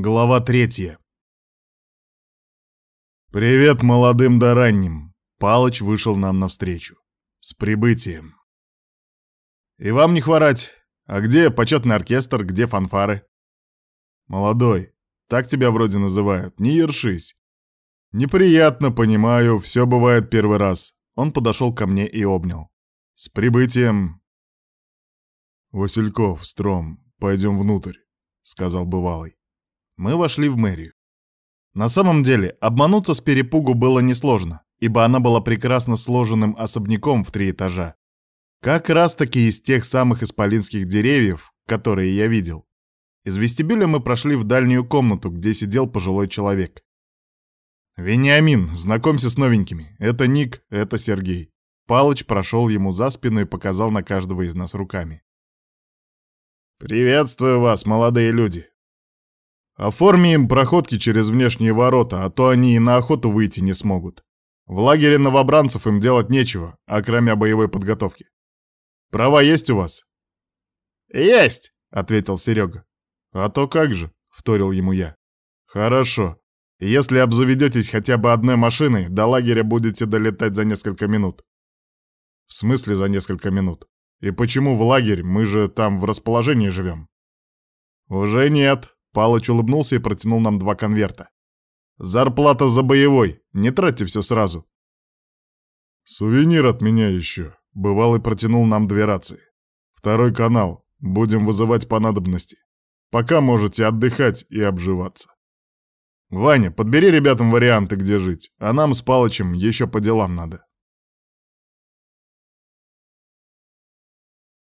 Глава третья. «Привет молодым да ранним!» Палыч вышел нам навстречу. «С прибытием!» «И вам не хворать! А где почетный оркестр, где фанфары?» «Молодой, так тебя вроде называют, не ершись!» «Неприятно, понимаю, все бывает первый раз». Он подошел ко мне и обнял. «С прибытием!» «Васильков, Стром, пойдем внутрь», — сказал бывалый. Мы вошли в мэрию. На самом деле, обмануться с перепугу было несложно, ибо она была прекрасно сложенным особняком в три этажа. Как раз-таки из тех самых исполинских деревьев, которые я видел. Из вестибюля мы прошли в дальнюю комнату, где сидел пожилой человек. «Вениамин, знакомься с новенькими. Это Ник, это Сергей». Палыч прошел ему за спину и показал на каждого из нас руками. «Приветствую вас, молодые люди. Оформи им проходки через внешние ворота, а то они и на охоту выйти не смогут. В лагере новобранцев им делать нечего, а кроме боевой подготовки. Права есть у вас? Есть, ответил Серега. А то как же, вторил ему я. Хорошо. Если обзаведетесь хотя бы одной машиной, до лагеря будете долетать за несколько минут. В смысле за несколько минут? И почему в лагерь? Мы же там в расположении живем. Уже нет, Палыч улыбнулся и протянул нам два конверта. «Зарплата за боевой. Не тратьте все сразу». «Сувенир от меня еще». Бывалый протянул нам две рации. «Второй канал. Будем вызывать по надобности. Пока можете отдыхать и обживаться». «Ваня, подбери ребятам варианты, где жить, а нам с Палычем еще по делам надо».